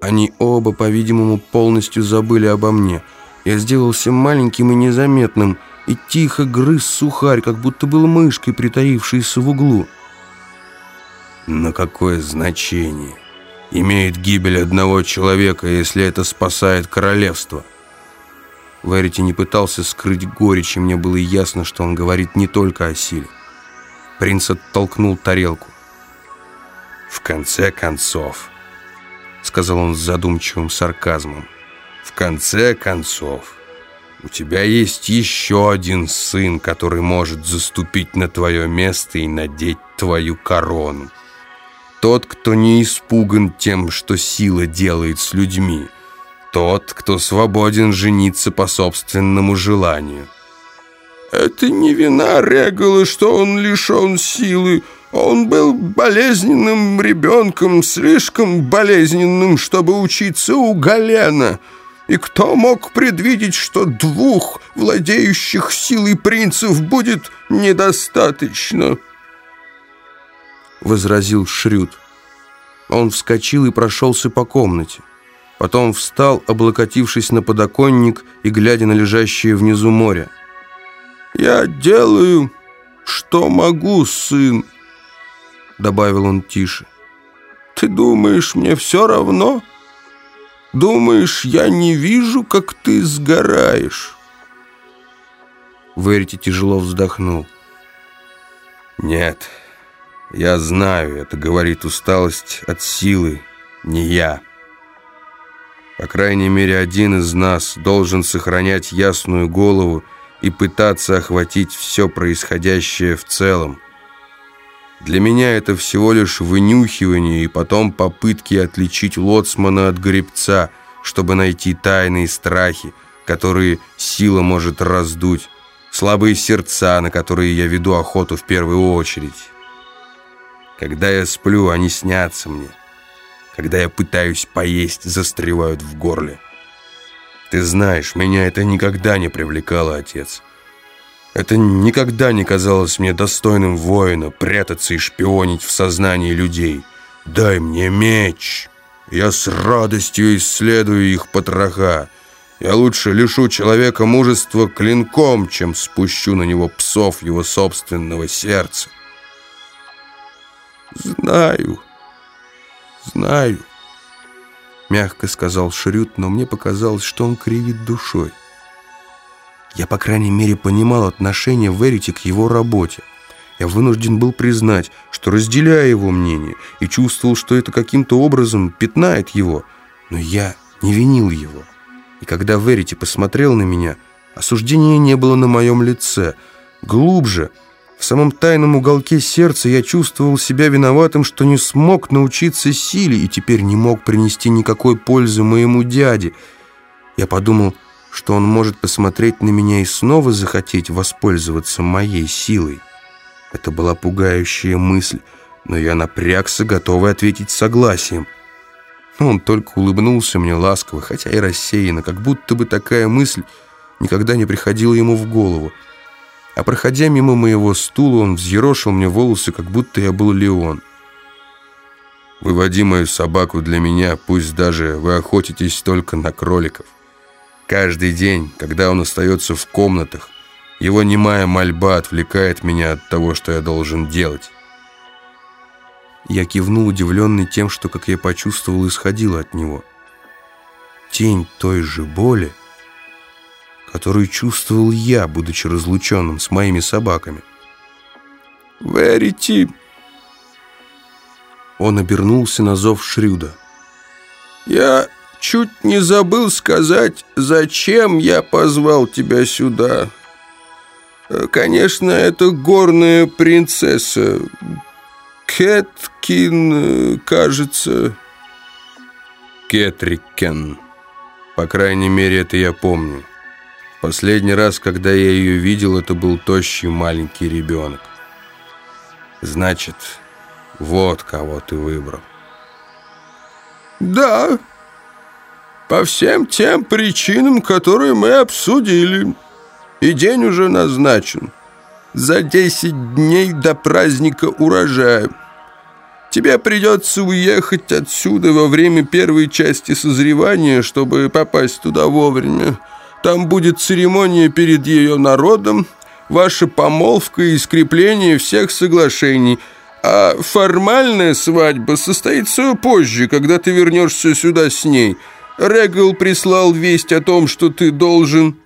Они оба, по-видимому, полностью забыли обо мне. Я сделался маленьким и незаметным, и тихо грыз сухарь, как будто был мышкой, притаившейся в углу. Но какое значение имеет гибель одного человека, если это спасает королевство? Верити не пытался скрыть горечь, и мне было ясно, что он говорит не только о силе. Принц оттолкнул тарелку. «В конце концов», — сказал он с задумчивым сарказмом, «в конце концов, у тебя есть еще один сын, который может заступить на твое место и надеть твою корону. Тот, кто не испуган тем, что сила делает с людьми» тот, кто свободен жениться по собственному желанию. Это не вина Регала, что он лишен силы. Он был болезненным ребенком, слишком болезненным, чтобы учиться у Галена. И кто мог предвидеть, что двух владеющих силой принцев будет недостаточно? Возразил Шрюд. Он вскочил и прошелся по комнате. Потом встал, облокотившись на подоконник и глядя на лежащее внизу море. «Я делаю, что могу, сын», — добавил он тише. «Ты думаешь, мне все равно? Думаешь, я не вижу, как ты сгораешь?» Верити тяжело вздохнул. «Нет, я знаю, это говорит усталость от силы, не я». По крайней мере, один из нас должен сохранять ясную голову и пытаться охватить все происходящее в целом. Для меня это всего лишь вынюхивание и потом попытки отличить лоцмана от гребца, чтобы найти тайные страхи, которые сила может раздуть, слабые сердца, на которые я веду охоту в первую очередь. Когда я сплю, они снятся мне. Когда я пытаюсь поесть, застревают в горле. Ты знаешь, меня это никогда не привлекало, отец. Это никогда не казалось мне достойным воина прятаться и шпионить в сознании людей. Дай мне меч. Я с радостью исследую их потроха. Я лучше лишу человека мужества клинком, чем спущу на него псов его собственного сердца. Знаю. «Знаю», — мягко сказал Шрюд, но мне показалось, что он кривит душой. Я, по крайней мере, понимал отношение Верити к его работе. Я вынужден был признать, что разделяю его мнение и чувствовал, что это каким-то образом пятнает его, но я не винил его. И когда Верити посмотрел на меня, осуждения не было на моем лице. Глубже — в самом тайном уголке сердца я чувствовал себя виноватым, что не смог научиться силе и теперь не мог принести никакой пользы моему дяде. Я подумал, что он может посмотреть на меня и снова захотеть воспользоваться моей силой. Это была пугающая мысль, но я напрягся, готовый ответить согласием. Но он только улыбнулся мне ласково, хотя и рассеянно, как будто бы такая мысль никогда не приходила ему в голову. А проходя мимо моего стула, он взъерошил мне волосы, как будто я был Леон. «Выводи мою собаку для меня, пусть даже вы охотитесь только на кроликов. Каждый день, когда он остается в комнатах, его немая мольба отвлекает меня от того, что я должен делать». Я кивнул, удивленный тем, что, как я почувствовал, исходило от него. Тень той же боли, которую чувствовал я, будучи разлученным с моими собаками. «Верити!» Он обернулся на зов Шрюда. «Я чуть не забыл сказать, зачем я позвал тебя сюда. Конечно, это горная принцесса. Кеткин, кажется...» «Кетрикен. По крайней мере, это я помню». Последний раз, когда я ее видел, это был тощий маленький ребенок. Значит, вот кого ты выбрал. Да, по всем тем причинам, которые мы обсудили. И день уже назначен. За 10 дней до праздника урожая. Тебе придется уехать отсюда во время первой части созревания, чтобы попасть туда вовремя. Там будет церемония перед ее народом, ваша помолвка и скрепление всех соглашений. А формальная свадьба состоится позже, когда ты вернешься сюда с ней. Регал прислал весть о том, что ты должен